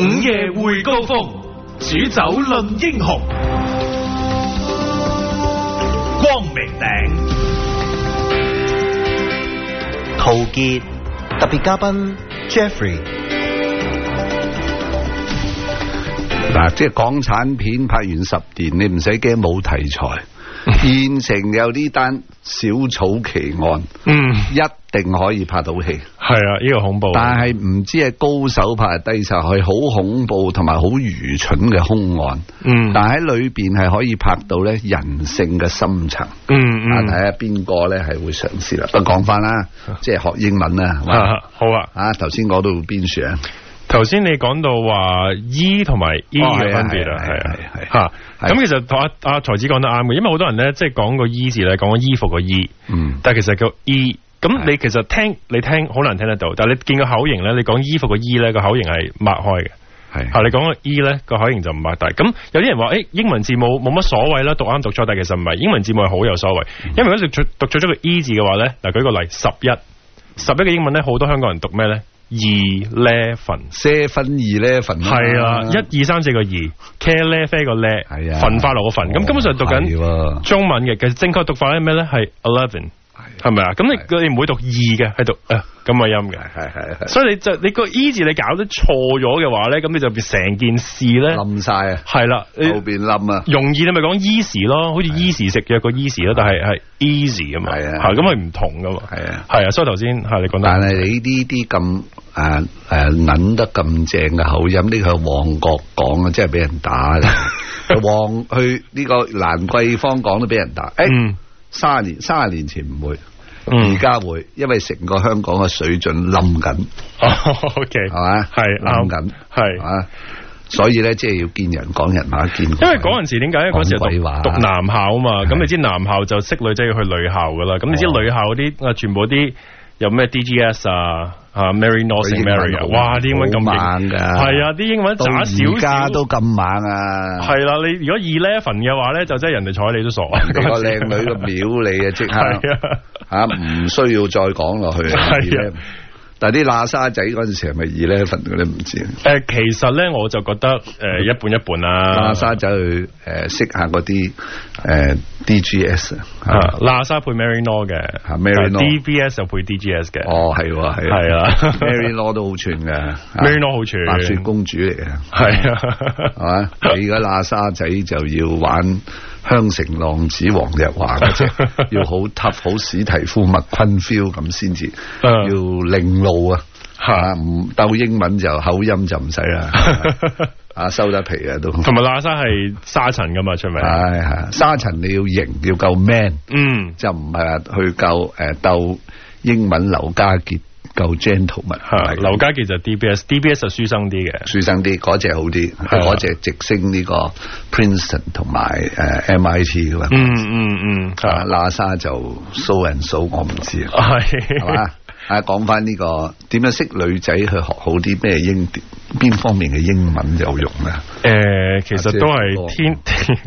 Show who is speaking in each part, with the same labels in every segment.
Speaker 1: 午夜会高峰，煮酒论英雄。光明顶，
Speaker 2: 陶杰特别嘉宾 Jeffrey。
Speaker 3: 嗱，即系港产片拍完十年，你唔使惊冇题材。现 成有呢单小草奇案，
Speaker 4: 嗯，
Speaker 3: 一定可以拍到戏，
Speaker 4: 系啊，呢个恐怖，
Speaker 3: 但系唔知系高手拍低手去，好恐怖同埋好愚蠢嘅凶案，
Speaker 4: 嗯，
Speaker 3: 但喺里边系可以拍到咧人性嘅深层，
Speaker 4: 嗯嗯，
Speaker 3: 睇下边个咧系会尝试啦，都讲翻啦，即系学英文啦，
Speaker 4: 好啊，
Speaker 3: 啊头先讲到边处啊？
Speaker 4: 头先你讲到话 e 同埋 e 嘅分别啊，系啊系，吓咁其实同阿阿才子讲得啱嘅，因为好多人咧即系讲个 e 字咧，讲个衣服个 e，
Speaker 3: 嗯，
Speaker 4: 但系其实叫「e，咁你其实听你听好难听得到，但系你见个口型咧，你讲衣服个 e 咧个口型系擘开嘅，系，你讲个 e 咧个口型就唔擘大，咁有啲人话诶英文字母冇乜所谓啦，读啱读错，但系其实唔系，英文字母系好有所谓，因为如果读错咗个 e 字嘅话咧，嗱举个例，十一，十一嘅英文咧好多香港人读咩咧？
Speaker 3: 二 s
Speaker 4: e v 分二 s e 系啦，一二三四个二茄咧啡个咧，
Speaker 3: 系啊，
Speaker 4: 分化落个分，咁根本上读紧中文嘅，其实正确读法系咩咧？系 eleven。系咪啊？咁你佢唔会读二嘅，喺度，啊咁嘅音嘅，
Speaker 3: 系系系。
Speaker 4: 所以你就你个 E 字你搞得错咗嘅话咧，咁你就成件事咧
Speaker 3: 冧晒啊！
Speaker 4: 系啦，
Speaker 3: 变冧啊！
Speaker 4: 容易你咪讲 e 咯，好似 e a 食药个 e 咯，但系系 easy
Speaker 3: 咁啊！
Speaker 4: 系咁系唔同噶嘛！
Speaker 3: 系啊，
Speaker 4: 系啊，所以头先系你讲
Speaker 3: 但系你呢啲咁诶诶揞得咁正嘅口音，呢个旺角讲啊，即系俾人打 旺去呢个兰桂坊讲都俾人打诶。卅年卅年前唔会，而家会，因为成个香港嘅水准冧紧。
Speaker 4: O K，
Speaker 3: 系嘛，系紧，
Speaker 4: 系
Speaker 3: 啊，所以咧，即系要见人讲人话，见。
Speaker 4: 因为嗰阵时点解咧？嗰阵时读男校啊嘛，咁你知男校就识女仔要去女校噶啦，咁你知女校嗰啲啊，全部啲。有咩 DGS 啊？啊，Mary North a m a r y 啊？哇！啲英文咁
Speaker 3: 猛噶，
Speaker 4: 系啊！啲英文渣小
Speaker 3: 試都咁猛啊！
Speaker 4: 系啦，你如果二 level 嘅話咧，就真係人哋睬你都傻。
Speaker 3: 個靚女嘅秒你啊！即刻嚇，唔需要再講落去。
Speaker 4: 係
Speaker 3: 啊。但啲娜沙仔嗰陣時係咪 e 咧瞓到咧唔知？
Speaker 4: 誒其實咧我就覺得誒一半一半啦。
Speaker 3: 娜沙仔去誒識下嗰啲誒 DGS，
Speaker 4: 娜沙配 m a r i n o w 嘅
Speaker 3: ，Mary
Speaker 4: l a d b s 就配 DGS 嘅。
Speaker 3: 哦，係係
Speaker 4: 係啊。
Speaker 3: m a r i n o 都好串嘅
Speaker 4: m a r i n o 好串，
Speaker 3: 白雪公主嚟嘅，
Speaker 4: 係啊，
Speaker 3: 係嘛？而家娜沙仔就要玩。香城浪子王日华嘅啫，要好搭好史提夫麦昆 feel 咁先至，要另路啊吓，唔斗英文就口音就唔使啦，啊收得皮啊都。
Speaker 4: 同埋亚沙系沙尘噶嘛出名，
Speaker 3: 系系沙尘你要型要够 man，
Speaker 4: 嗯，
Speaker 3: 就唔系话去够诶斗英文刘家杰。旧 gentleman
Speaker 4: 系刘家杰就 D B S D B S 就书生啲嘅
Speaker 3: 书生啲嗰只好啲，嗰只直升呢个 Princeton 同埋诶 M I T 噶嘛。
Speaker 4: 嗯嗯嗯，
Speaker 3: 娜莎就 so and so，我唔知啊，
Speaker 4: 系
Speaker 3: 系嘛。啊，讲翻呢个点样识女仔去学好啲咩英边方面嘅英文有用咧？
Speaker 4: 诶，其实都系天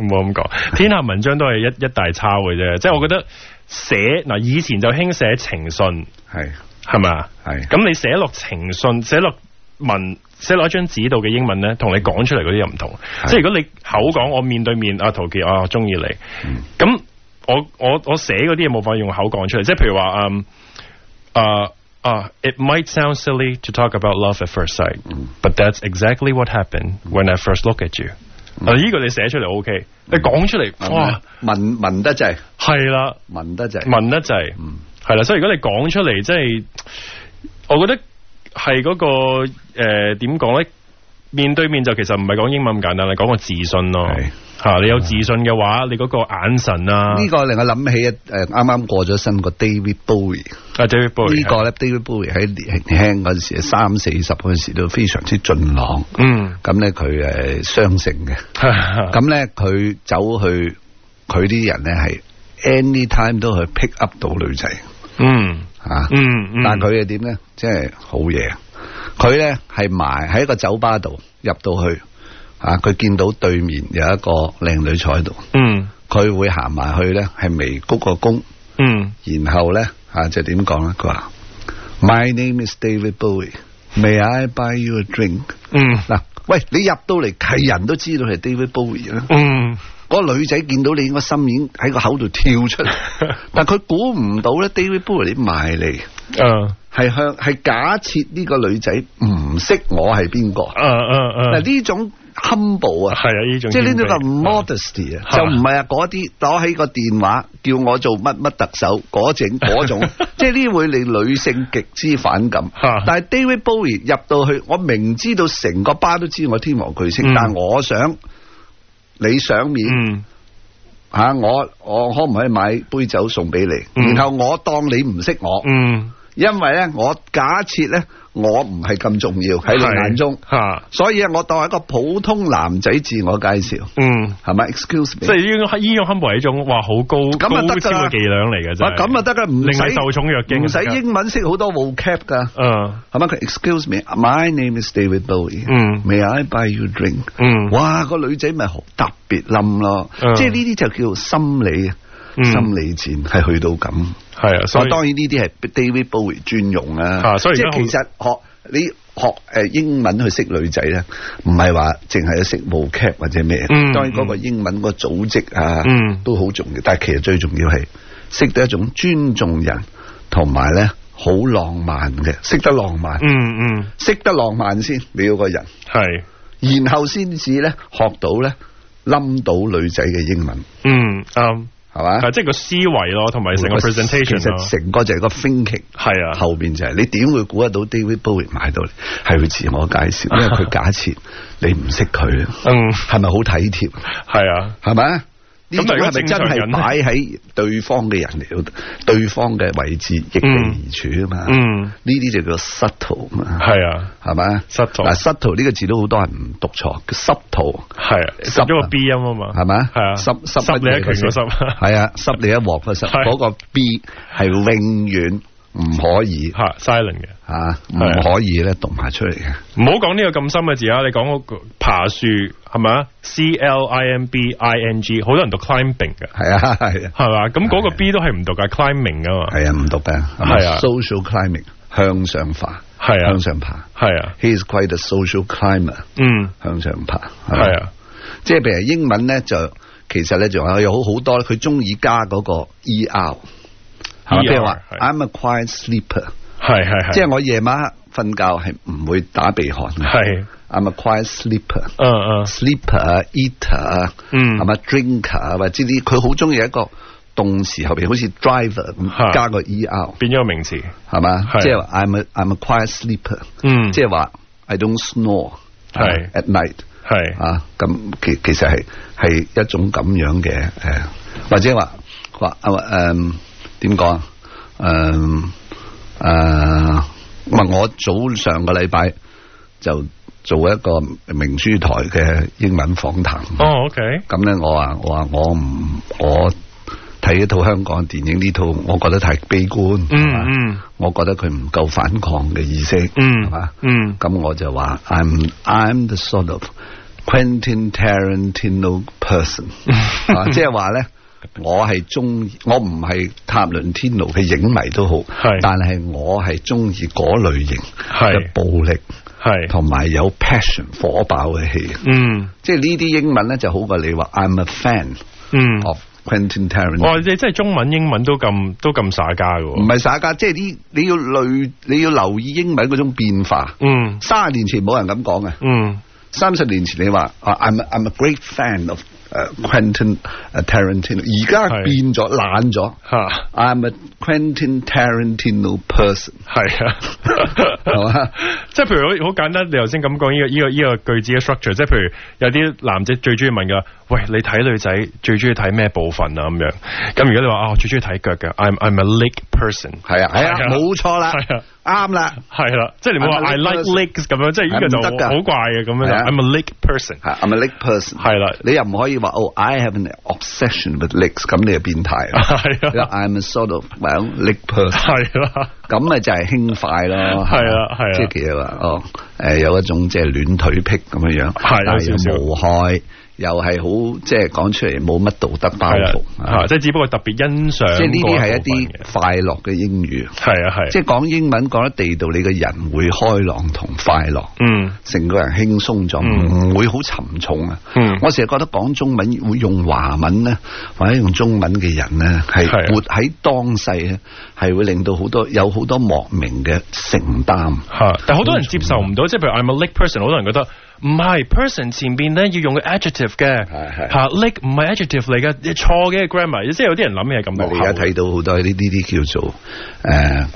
Speaker 4: 冇 咁讲，天下文章都系一一大抄嘅啫。即系我觉得写嗱以前就兴写情信
Speaker 3: 系。
Speaker 4: 系嘛？
Speaker 3: 系
Speaker 4: 咁你写落情信，写落文，写落一张纸度嘅英文咧，同你讲出嚟嗰啲又唔同。即系如果你口讲，我面对面阿陶杰啊，中意你。咁我我我写嗰啲嘢冇法用口讲出嚟。即系譬如话嗯啊啊，It might sound silly to talk about love at first sight，but that's exactly what happened when I first look at you。呢个你写出嚟 OK，你讲出嚟哇，
Speaker 3: 文得滞，
Speaker 4: 系啦，
Speaker 3: 文得滞，
Speaker 4: 文得滞。系啦，所以如果你讲出嚟，即系我觉得系嗰个诶，点讲咧？面对面就其实唔系讲英文咁简单，系讲个自信咯。吓，你有自信嘅话，你嗰个眼神啊，
Speaker 3: 呢个令我谂起诶，啱啱过咗身个 David Bowie。
Speaker 4: 啊，David Bowie。
Speaker 3: 呢个咧，David Bowie 喺年轻嗰阵时，三四十嗰阵时都非常之俊朗。
Speaker 4: 嗯。
Speaker 3: 咁咧，佢诶双性嘅。咁咧，佢走去，佢啲人咧系 anytime 都去 pick up 到女仔。
Speaker 4: 嗯
Speaker 3: 啊，
Speaker 4: 嗯，
Speaker 3: 但佢系点咧？即系好嘢，佢咧系埋喺一个酒吧度入到去啊，佢见到对面有一个靓女坐喺度，
Speaker 4: 嗯，
Speaker 3: 佢会行埋去咧，系眉鞠个躬。
Speaker 4: 嗯，
Speaker 3: 然后咧就点讲咧？佢话 My name is David Bowie，May I buy you a drink？
Speaker 4: 嗯，
Speaker 3: 嗱，喂，你入到嚟系人都知道系 David Bowie 啊，
Speaker 4: 嗯。
Speaker 3: 个女仔见到你应该心已经喺个口度跳出嚟，但佢估唔到咧，David Bowie 卖嚟，系向系假设呢个女仔唔识我
Speaker 4: 系边个，
Speaker 3: 嗱呢种 humble 啊，
Speaker 4: 系啊呢种，
Speaker 3: 即系呢种 modesty 啊，就唔系啊嗰啲攞起个电话叫我做乜乜特首嗰种 即系呢会令女性极之反感。但系 David Bowie 入到去，我明知道成个班都知我天王巨星，但系我想。你上面
Speaker 4: 嗯
Speaker 3: 吓，我我可唔可以买杯酒送俾你？然后我当你唔识我。
Speaker 4: 嗯。
Speaker 3: 因为咧，我假设咧，我唔系咁重要喺你眼中，
Speaker 4: 吓，
Speaker 3: 所以咧，我当系一个普通男仔自我介绍，
Speaker 4: 嗯，
Speaker 3: 系咪？Excuse me，
Speaker 4: 即系呢个呢个行为一种哇，好高高超嘅伎俩嚟嘅，真
Speaker 3: 咁啊得噶，唔使
Speaker 4: 受宠若惊，
Speaker 3: 唔使英文识好多冇 cap 噶，
Speaker 4: 嗯，
Speaker 3: 系咪？佢 Excuse me，My name is David Bowie。
Speaker 4: 嗯
Speaker 3: ，May I buy you drink？
Speaker 4: 嗯，
Speaker 3: 哇，个女仔咪好特别冧咯，即系呢啲就叫心理。心理战系去到咁，
Speaker 4: 系啊，所以
Speaker 3: 当然呢啲系 David Bowie 專用
Speaker 4: 啊，
Speaker 3: 即系其实学你学诶英文去识女仔咧，唔系话净系去识舞剧或者咩，当然嗰个英文个组织啊，都好重要。但系其实最重要系识得一种尊重人，同埋咧好浪漫嘅，识得浪漫，
Speaker 4: 嗯嗯，
Speaker 3: 识得浪漫先你要个人
Speaker 4: 系，
Speaker 3: 然后先至咧学到咧冧到女仔嘅英文，
Speaker 4: 嗯啱。
Speaker 3: 系嘛？
Speaker 4: 但即系个思维咯，同埋成
Speaker 3: 个
Speaker 4: presentation 咯。
Speaker 3: 其成个就系个 thinking，
Speaker 4: 系啊。
Speaker 3: 后边就系你点会估得到 David Bowie 买到系会自我介绍，因为佢假设你唔识佢，啊，
Speaker 4: 嗯，
Speaker 3: 系咪好体贴？
Speaker 4: 系啊，
Speaker 3: 系咪？
Speaker 4: 咁如果
Speaker 3: 系真
Speaker 4: 系
Speaker 3: 摆喺对方嘅人嚟到，对方嘅位置逆地而处啊嘛。
Speaker 4: 嗯，
Speaker 3: 呢啲就叫失途
Speaker 4: 啊。系啊，
Speaker 3: 系嘛，
Speaker 4: 失途。
Speaker 3: 嗱，失途呢个字都好多人唔读错，
Speaker 4: 失途
Speaker 3: 系
Speaker 4: 失咗个 B 音啊嘛。
Speaker 3: 系嘛，
Speaker 4: 系啊，失你一拳嘅失，
Speaker 3: 系啊，失你一镬嘅
Speaker 4: 失。
Speaker 3: 嗰个 B 系永远唔可以
Speaker 4: 吓 silent 嘅
Speaker 3: 吓，唔可以咧读埋出嚟嘅。
Speaker 4: 唔好讲呢个咁深嘅字啊，你讲个爬树。系咪啊？Climbing，好多人读 climbing 嘅，
Speaker 3: 系啊，系，
Speaker 4: 系嘛？咁嗰个 B 都系唔读嘅，climbing 啊嘛，
Speaker 3: 系啊，唔读嘅，
Speaker 4: 系
Speaker 3: social climbing，向上爬，
Speaker 4: 系啊，
Speaker 3: 向上爬，
Speaker 4: 系啊。
Speaker 3: He is quite a social climber，
Speaker 4: 嗯，
Speaker 3: 向上爬，
Speaker 4: 系啊。
Speaker 3: 即系譬如英文咧，就其实咧仲系有好好多佢中意加嗰个 er，系
Speaker 4: 咪？
Speaker 3: 譬如
Speaker 4: 话
Speaker 3: ，I'm a quiet sleeper，
Speaker 4: 系系，
Speaker 3: 即系我夜晚瞓觉系唔会打鼻鼾，
Speaker 4: 系。
Speaker 3: I'm a quiet sleeper？
Speaker 4: 嗯嗯
Speaker 3: ，sleeper eater，
Speaker 4: 嗯
Speaker 3: 系咪 drinker？或者啲佢好中意一个动词后边好似 driver 咁加个 e
Speaker 4: r 变咗个名词
Speaker 3: 系嘛？即系，I'm I'm a quiet sleeper。
Speaker 4: 嗯，
Speaker 3: 即系话 I don't snore
Speaker 4: 系
Speaker 3: at night
Speaker 4: 系
Speaker 3: 啊。咁其其实系系一种咁样嘅诶，或者话或啊诶点讲啊？诶诶，唔系我早上个礼拜就。做一個明書台嘅英文訪談。
Speaker 4: 哦，OK。
Speaker 3: 咁咧，我話我話我唔我睇一套香港電影呢套，我覺得太悲觀，
Speaker 4: 嗯嗯，
Speaker 3: 我覺得佢唔夠反抗嘅意思，
Speaker 4: 嗯，
Speaker 3: 嘛，
Speaker 4: 嗯。
Speaker 3: 咁我就話 I'm I'm the s o r t of Quentin Tarantino person，啊，即系話咧，我係中，我唔係塔伦天奴嘅影迷都好，但系我係中意嗰類型嘅暴力。
Speaker 4: 系，
Speaker 3: 同埋有 passion，火爆嘅戏，
Speaker 4: 嗯，
Speaker 3: 即系呢啲英文咧，就好过你话 I'm a fan，
Speaker 4: 嗯
Speaker 3: ，of Quentin Tarantino，
Speaker 4: 即系中文英文都咁都咁洒家噶，
Speaker 3: 唔系耍家，即系啲你要累，你要留意英文嗰种变化，
Speaker 4: 嗯，
Speaker 3: 卅年前冇人咁讲嘅，
Speaker 4: 嗯，
Speaker 3: 三十年前你话啊，I'm I'm a great fan of。誒 Quentin Tarantino 而家變咗懶咗
Speaker 4: 嚇
Speaker 3: ，I'm a Quentin Tarantino person。
Speaker 4: 係啊，
Speaker 3: 係嘛？
Speaker 4: 即係譬如好好簡單，你頭先咁講呢個依個依個句子嘅 structure，即係譬如有啲男仔最中意問㗎，喂你睇女仔最中意睇咩部分啊咁樣？咁如果你話啊最中意睇腳嘅，I'm I'm a l i c k person。
Speaker 3: 係啊係啊，冇錯啦。啱啦，
Speaker 4: 系啦，即系你
Speaker 3: 话
Speaker 4: I like licks 咁样，即系呢个就
Speaker 3: 得
Speaker 4: 好怪嘅咁
Speaker 3: 样。
Speaker 4: I'm a
Speaker 3: lick person，I'm a lick person，
Speaker 4: 系啦，
Speaker 3: 你又唔可以话哦，I have an obsession with licks，咁你就变态啦。
Speaker 4: 系
Speaker 3: ，I'm a sort of like c person，
Speaker 4: 系啦，
Speaker 3: 咁咪就系轻快咯，
Speaker 4: 系啊，系啊，
Speaker 3: 即系其实话哦，诶，有一种即系恋腿癖咁样
Speaker 4: 样，系，
Speaker 3: 但无害。又系好即系讲出嚟冇乜道德包袱
Speaker 4: 啊！即系只不过特别欣赏，
Speaker 3: 即系呢啲系一啲快乐嘅英语。
Speaker 4: 系啊系，
Speaker 3: 即系讲英文讲得地道，你嘅人会开朗同快乐。
Speaker 4: 嗯，
Speaker 3: 成个人轻松咗，唔会好沉重啊。我成日觉得讲中文会用华文咧，或者用中文嘅人咧，
Speaker 4: 系
Speaker 3: 活喺当世啊，系会令到好多有好多莫名嘅承担。
Speaker 4: 吓，但好多人接受唔到，即系譬如 I'm a late person，好多人觉得。唔係 person 前面咧要用個 adjective 嘅，嚇 like 唔係 adjective 嚟嘅，錯嘅 grammar，即係有啲人諗嘢係咁樣。
Speaker 3: 我哋而家睇到好多呢啲叫做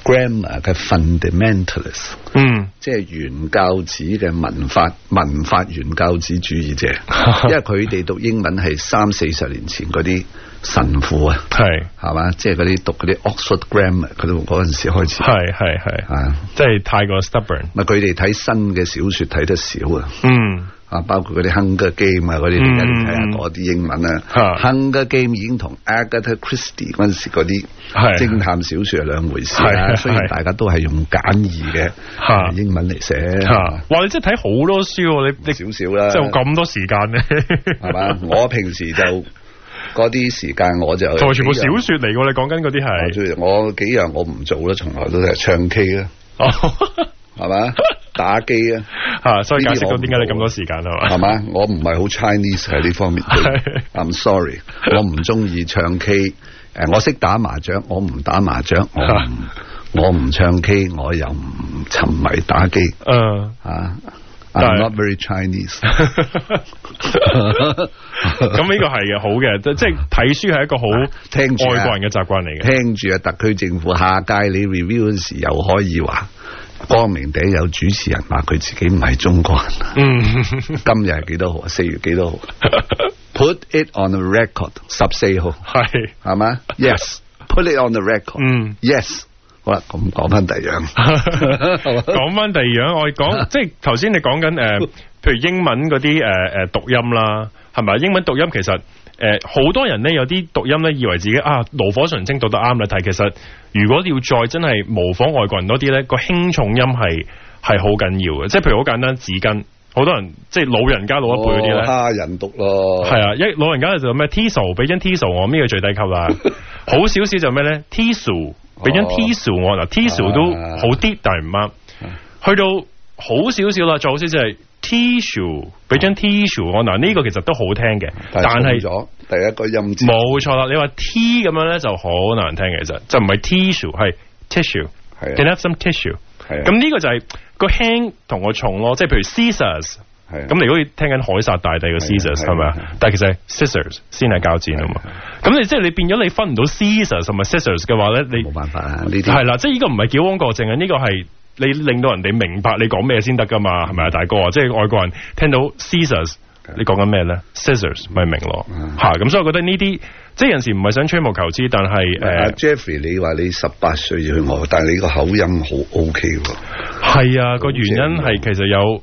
Speaker 3: grammar 嘅 fundamentalist，
Speaker 4: 嗯，
Speaker 3: 即係原教旨嘅文法，文法原教旨主義者，因為佢哋讀英文係三四十年前嗰啲。神父啊，
Speaker 4: 系
Speaker 3: 系嘛，即系嗰啲读嗰啲 Oxford Grammar，佢都嗰阵时开始，
Speaker 4: 系系系
Speaker 3: 啊，
Speaker 4: 即系太过 stubborn。
Speaker 3: 咪佢哋睇新嘅小说睇得少啊，
Speaker 4: 嗯
Speaker 3: 啊，包括嗰啲 Hunger Game 啊，嗰啲你睇下嗰啲英文啊，Hunger Game 已经同 Agatha Christie 阵时嗰啲侦探小说系两回事，虽然大家都系用简易嘅英文嚟
Speaker 4: 写。哇，你真系睇好多书，你
Speaker 3: 少少啦，
Speaker 4: 即系咁多时间咧，
Speaker 3: 系嘛？我平时就。嗰啲时间我就，
Speaker 4: 同全部小说嚟嘅，你讲紧嗰啲系。
Speaker 3: 我几样我唔做啦，从来都系唱 K 啦，系嘛，打机啊，
Speaker 4: 吓，所以解释到点解你咁多时间啊？
Speaker 3: 系嘛，我唔系好 Chinese 喺呢方面，I'm sorry，我唔中意唱 K，诶，我识打麻雀，我唔打麻雀，我唔，我唔唱 K，我又唔沉迷打机，
Speaker 4: 嗯
Speaker 3: 啊。I'm not very Chinese。
Speaker 4: 咁呢个系嘅，好嘅，即系睇书系一个好
Speaker 3: 听
Speaker 4: 外国人嘅习惯嚟嘅。
Speaker 3: 听住啊，特区政府下届你 review 嗰时又可以话光明顶有主持人话佢自己唔系中国人。今日系几多号啊？四月几多号？Put it on the record，十四号
Speaker 4: 系
Speaker 3: 系嘛？Yes，Put it on the record。
Speaker 4: y
Speaker 3: e s 好啦，咁讲翻第二样，
Speaker 4: 讲 翻第二样，我讲 即系头先你讲紧诶，譬如英文嗰啲诶诶读音啦，系咪啊？英文读音其实诶，好多人咧有啲读音咧，以为自己啊炉火纯青读得啱啦，但系其实如果要再真系模仿外国人多啲咧，个轻重音系系好紧要嘅，即系譬如好简单纸巾，好多人即系老人家老一辈嗰啲咧，
Speaker 3: 虾人读咯，
Speaker 4: 系啊，一老人家就咩？Tisu s 俾张 Tisu，s 我呢个最低级啦，好少少就咩咧？Tisu s。俾
Speaker 3: 张
Speaker 4: tissue 我嗱，tissue 都好啲，但系唔啱。去到好少少啦，再好少少系 tissue，俾张 tissue 我嗱，呢个其实都好听嘅，但
Speaker 3: 系错，第一个音
Speaker 4: 冇错啦。你话 t 咁样咧就好难听嘅，其实就唔系 tissue，系 tissue，系，you have some tissue，
Speaker 3: 系。
Speaker 4: 咁呢个就系个轻同个重咯，即系譬如 s
Speaker 3: c i s s r s
Speaker 4: 咁，你如果听紧《海沙大地》嘅 Caesar 系咪
Speaker 3: 啊？
Speaker 4: 但系其实系 Caesar 先系交战啊嘛。咁你即系你变咗你分唔到 Caesar 同埋 Caesar 嘅话咧，你
Speaker 3: 冇办法啊。呢啲
Speaker 4: 系啦，即系呢个唔系叫枉过正啊。呢个系你令到人哋明白你讲咩先得噶嘛？系咪啊，大哥啊？即系外国人听到 Caesar，你讲紧咩咧？Caesar 咪明咯吓。咁所以我觉得呢啲即系有时唔系想吹毛求疵，但
Speaker 3: 系
Speaker 4: 诶
Speaker 3: ，Jeffrey，你话你十八岁去外国，但系你个口音好 OK 喎。
Speaker 4: 系啊，个原因系其实有。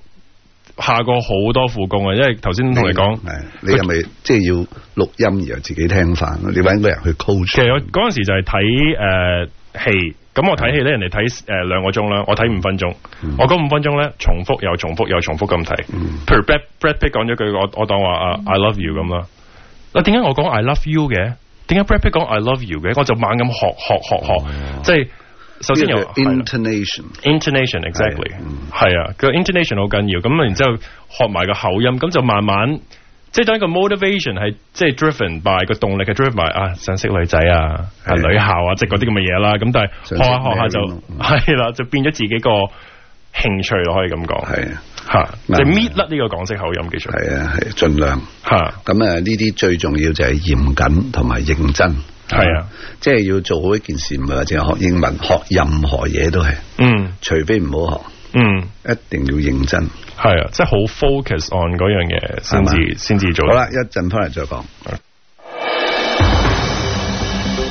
Speaker 4: 下过好多副工啊，因为头先同你
Speaker 3: 讲，你系咪即系要录音而自己听翻？你揾个人去 c o
Speaker 4: 其实我嗰阵时就系睇诶戏，咁我睇戏咧，人哋睇诶两个钟啦，我睇五分钟，我嗰五分钟咧重复又重复又重复咁睇。b r a b r e a t t h 讲咗句我我当话啊 I love you 咁啦，嗱点解我讲 I love you 嘅？点解 b r e a t p i t t h 讲 I love you 嘅？我就猛咁学学学学，即系。首先有 intonation，intonation exactly，系啊，个 intonation 好紧要。咁然之后学埋个口音，咁就慢慢即系当个 motivation 系即系 driven by 个动力嘅 driven by 啊，想识女仔啊，女校啊，即系嗰啲咁嘅嘢啦。咁但
Speaker 3: 系
Speaker 4: 学下学下就系 啦，就变咗自己个兴趣咯，可以咁讲。
Speaker 3: 系啊，
Speaker 4: 吓即
Speaker 3: 系
Speaker 4: 搣甩呢个港式口音技出
Speaker 3: 嚟。系啊，系尽量
Speaker 4: 吓。
Speaker 3: 咁啊呢啲最重要就系严谨同埋认真。
Speaker 4: 系啊，
Speaker 3: 即系要做好一件事，唔系话净学英文，学任何嘢都系，
Speaker 4: 嗯，
Speaker 3: 除非唔好
Speaker 4: 学，
Speaker 3: 嗯，一定要认真，
Speaker 4: 系啊，即系好 focus on 嗰样嘢，先至先至做。
Speaker 3: 好啦，一阵翻嚟再讲。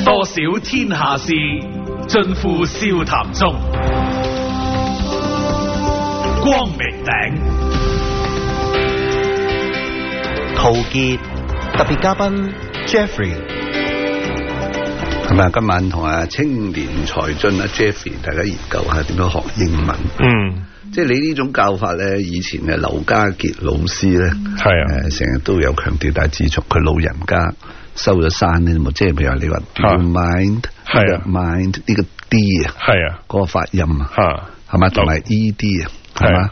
Speaker 1: 多少天下事，尽付笑谈中。光明顶，
Speaker 2: 陶杰特别嘉宾 Jeffrey。
Speaker 3: 咁啊！今晚同阿青年才俊阿 Jeffy，r e 大家研究下点样学英文。
Speaker 4: 嗯，
Speaker 3: 即系你呢种教法咧，以前诶刘家杰老师咧
Speaker 4: 系啊，
Speaker 3: 诶成日都有强调，但系自从佢老人家收咗山咧，即系譬如话你话 mind 系 mind 呢个 d 啊，
Speaker 4: 系啊，
Speaker 3: 个发音
Speaker 4: 吓
Speaker 3: 系嘛，同埋 e d 啊
Speaker 4: 系
Speaker 3: 嘛，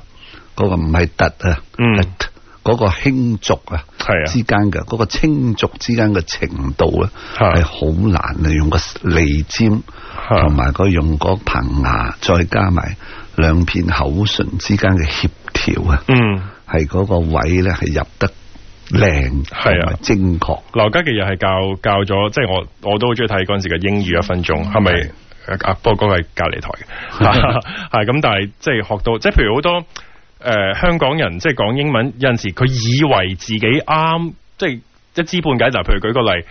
Speaker 3: 个唔系突啊
Speaker 4: 嗯。
Speaker 3: 嗰个轻浊啊，
Speaker 4: 系啊，
Speaker 3: 之间嘅嗰个轻浊之间嘅程度咧，系好难嚟用个脷尖，同埋佢用嗰棚牙，再加埋两片口唇之间嘅协调啊，
Speaker 4: 嗯，
Speaker 3: 系嗰个位咧系入得靓，
Speaker 4: 系啊，
Speaker 3: 精确。
Speaker 4: 刘家杰又系教教咗，即系我我都好中意睇嗰阵时嘅英语一分钟，系咪？阿波哥系隔篱台嘅，系咁，但系即系学到，即系譬如好多。诶，香港人即系讲英文，有阵时佢以为自己啱，即系一知半解。就譬如举个例，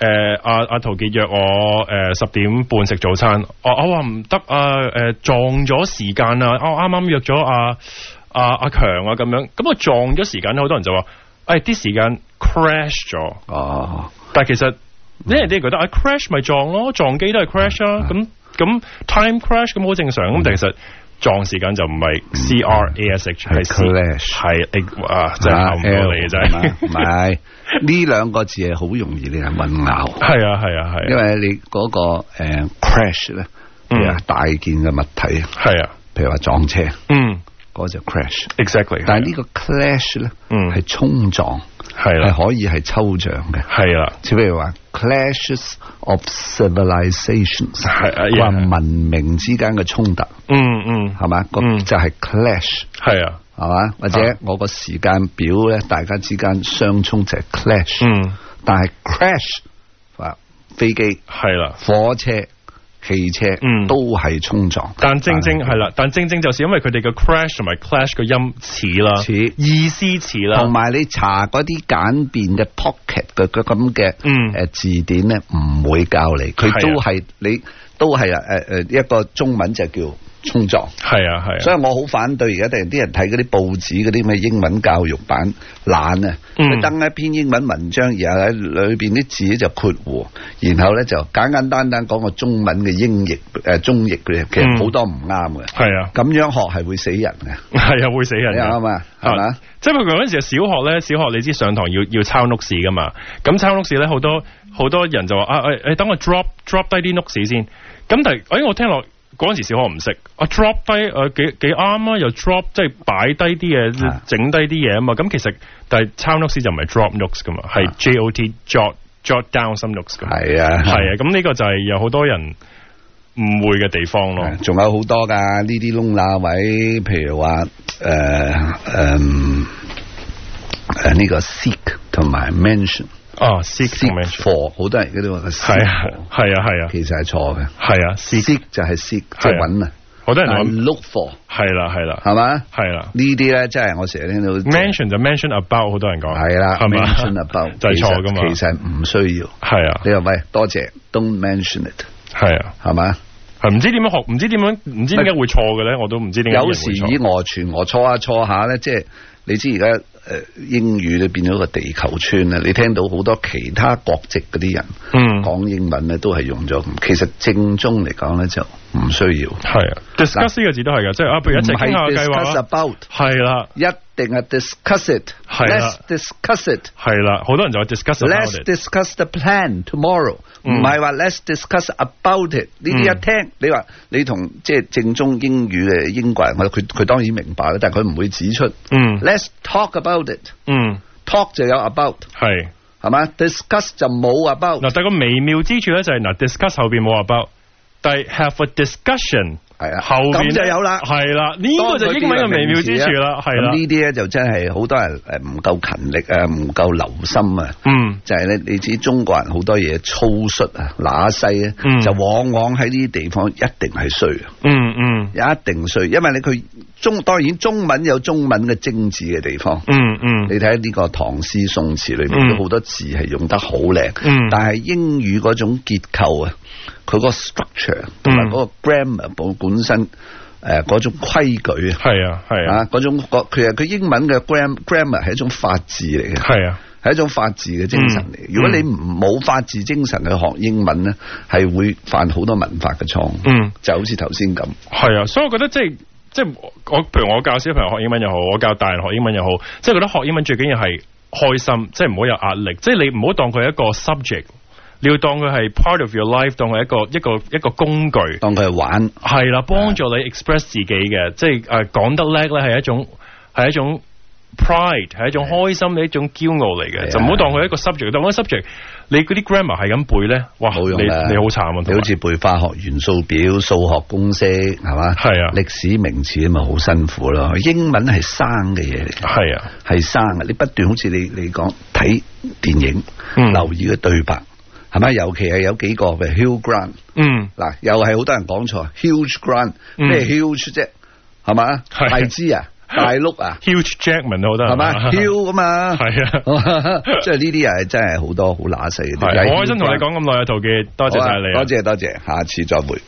Speaker 4: 诶，阿阿陶杰约我诶十点半食早餐，我我话唔得啊，诶撞咗时间啊。我啱啱约咗阿阿阿强啊，咁样，咁我撞咗时间，好多人就话，诶啲时间 crash 咗，
Speaker 3: 哦，
Speaker 4: 但系其实呢哋觉得，我 crash 咪撞咯，撞机都系 crash 啦，咁咁 time crash 咁好正常，咁其实。撞时间就唔系 C R A S H，系 c
Speaker 3: l
Speaker 4: a s h 系你啊，就系咬唔到你嘅真系。
Speaker 3: 唔系呢两个字系好容易你系混淆。
Speaker 4: 系啊系啊系，
Speaker 3: 因为你嗰个诶 Crash 咧，系啊大件嘅物体，
Speaker 4: 系啊，
Speaker 3: 譬如话撞车。
Speaker 4: 嗯。
Speaker 3: 只
Speaker 4: crash，exactly，
Speaker 3: 但系呢个 clash 咧，
Speaker 4: 嗯，
Speaker 3: 系冲撞，
Speaker 4: 系啦，系
Speaker 3: 可以系抽象嘅，
Speaker 4: 系啦，
Speaker 3: 譬如话 clashes of civilizations，
Speaker 4: 系啊，
Speaker 3: 文明之间嘅冲突，
Speaker 4: 嗯嗯，
Speaker 3: 系嘛，
Speaker 4: 咁
Speaker 3: 就系 clash，
Speaker 4: 系啊，
Speaker 3: 系嘛，或者我个时间表咧，大家之间相冲就系 clash，
Speaker 4: 嗯，
Speaker 3: 但系 crash，啊，飞机，
Speaker 4: 系啦，
Speaker 3: 火车。汽车
Speaker 4: 嗯
Speaker 3: 都系冲撞，
Speaker 4: 但正正系啦，但正正就是因为佢哋嘅 crash 同埋 clash 嘅音似啦，
Speaker 3: 似
Speaker 4: 意思似啦，
Speaker 3: 同埋你查嗰啲简便嘅 pocket 嘅嘅咁嘅
Speaker 4: 嗯
Speaker 3: 诶字典咧，唔会教你，佢都系你。都系啊，诶诶，一个中文就叫衝撞，
Speaker 4: 系啊系啊，
Speaker 3: 所以我好反對而家突然啲人睇嗰啲報紙嗰啲咩英文教育版爛啊！佢登一篇英文文章，然後喺裏邊啲字就括弧，然後咧就簡簡單單講個中文嘅英譯，誒中譯嘅，其實好多唔啱嘅。
Speaker 4: 係啊，
Speaker 3: 咁樣學係會死人嘅，
Speaker 4: 係啊，會死人
Speaker 3: 啊嘛，係嘛？
Speaker 4: 即係佢嗰時小學咧，小學你知上堂要要抄 n 屎 t 噶嘛？咁抄 n 屎 t 咧，好多好多人就話：誒誒，等我 drop drop 低啲 n 屎先。咁但系，诶，我听落嗰阵时小学唔识，啊 drop 低诶几几啱啊，又 drop 即系摆低啲嘢，整低啲嘢啊嘛。咁其实但系抄 n o t 就唔系 drop notes 噶嘛，系 J O T jot jot down some notes 噶。
Speaker 3: 系啊，
Speaker 4: 系啊，咁呢个就系有好多人误会嘅地方咯。
Speaker 3: 仲有好多噶，呢啲窿罅位，譬如话诶诶诶呢个 seek 同埋 mention。
Speaker 4: 哦 s
Speaker 3: i
Speaker 4: x
Speaker 3: for 好多人嗰啲话
Speaker 4: 系啊系啊系啊，
Speaker 3: 其实系错嘅，
Speaker 4: 系啊 s
Speaker 3: i x 就系 s i x k 系揾啊，
Speaker 4: 好多人讲
Speaker 3: look for
Speaker 4: 系啦系啦，
Speaker 3: 系嘛
Speaker 4: 系啦
Speaker 3: 呢啲咧，即系我成日听到
Speaker 4: mention 就 mention about 好多人讲
Speaker 3: 系啦，
Speaker 4: 系嘛
Speaker 3: mention about
Speaker 4: 就系错噶嘛，
Speaker 3: 其实唔需要
Speaker 4: 系啊，
Speaker 3: 你话喂多谢，don't mention it
Speaker 4: 系啊，
Speaker 3: 系嘛
Speaker 4: 系唔知点样学，唔知点样，唔知点解会错嘅咧，我都唔知。
Speaker 3: 有时以外全俄错下错下咧，即系你知而家。诶，英语咧变咗个地球村啦，你听到好多其他国籍嗰啲人，
Speaker 4: 嗯，
Speaker 3: 讲英文咧都系用咗，其实正宗嚟讲咧就。唔需要，
Speaker 4: 系啊。Discuss 呢个字都系嘅，即系阿如一直听下计
Speaker 3: 划，
Speaker 4: 系啦，
Speaker 3: 一定系 discuss it，
Speaker 4: 系啦
Speaker 3: ，discuss it，
Speaker 4: 系啦。好多人就 discuss，let's discuss
Speaker 3: the plan tomorrow，唔系话 let's discuss about it。呢啲一听，你话你同即系正宗英语嘅英国人，佢佢当然明白啦，但系佢唔会指出。
Speaker 4: 嗯
Speaker 3: ，let's talk about it，
Speaker 4: 嗯
Speaker 3: ，talk 就有 about，
Speaker 4: 系
Speaker 3: 系嘛，discuss 就冇 about。
Speaker 4: 嗱，但个微妙之处咧就系嗱，discuss 后边冇 about。Have a discussion
Speaker 3: 系啊，
Speaker 4: 啦，
Speaker 3: 咁就有啦，
Speaker 4: 系啦，呢个就英文嘅微妙之处啦，系啦。
Speaker 3: 呢啲咧就真系好多人诶唔够勤力啊，唔够留心啊，
Speaker 4: 嗯，
Speaker 3: 就系咧，你知中国人好多嘢粗率啊、乸西
Speaker 4: 咧，
Speaker 3: 就往往喺呢啲地方一定系衰，啊，
Speaker 4: 嗯嗯，有
Speaker 3: 一定衰，因为你佢中当然中文有中文嘅精致嘅地方，
Speaker 4: 嗯嗯，
Speaker 3: 你睇下呢个唐诗宋词里
Speaker 4: 边
Speaker 3: 都好多字系用得好靓，
Speaker 4: 嗯，
Speaker 3: 但系英语嗰种结构啊。佢個 structure 同埋嗰個 grammar 本身，誒嗰種規矩啊，
Speaker 4: 係啊係啊
Speaker 3: 嗰種個，佢英文嘅 gram grammar 系一種法治嚟嘅，
Speaker 4: 係啊
Speaker 3: 係一種法治嘅精神嚟。如果你唔冇法治精神去學英文咧，係會犯好多文法嘅錯。
Speaker 4: 嗯，
Speaker 3: 就好似頭先咁，
Speaker 4: 係啊，所以我覺得即係即係我譬如我教小朋友學英文又好，我教大人學英文又好，即係覺得學英文最緊要係開心，即係唔好有壓力，即係你唔好當佢一個 subject。你要当佢系 part of your life，当佢一个一个一个工具，
Speaker 3: 当佢系玩，
Speaker 4: 系啦，帮助你 express 自己嘅，即系诶讲得叻咧，系一种系一种 pride，系一种开心嘅一种骄傲嚟嘅，就唔好当佢一个 subject。当个 subject，你嗰啲 grammar 系咁背咧，哇，你你好惨啊，
Speaker 3: 你好似背化学元素表、数学公式，系嘛？
Speaker 4: 系啊，
Speaker 3: 历史名词嘛，好辛苦咯。英文系生嘅嘢嚟，
Speaker 4: 系啊，
Speaker 3: 系生啊。你不断好似你你讲睇电影，留意嘅对白。系咪？尤其系有几个嘅 Huge Grant，
Speaker 4: 嗯，
Speaker 3: 嗱，又系好多人讲错，Huge Grant 咩 huge 啫，系嘛？大知啊，大碌啊，
Speaker 4: Huge Jackman 都好多，
Speaker 3: 系咪 h u g e 嘛，
Speaker 4: 系啊，
Speaker 3: 即系呢啲啊，真系好多好乸细嘅。
Speaker 4: 我开心同你讲咁耐啊，套嘅，多谢晒你，
Speaker 3: 多谢多谢，下次再会。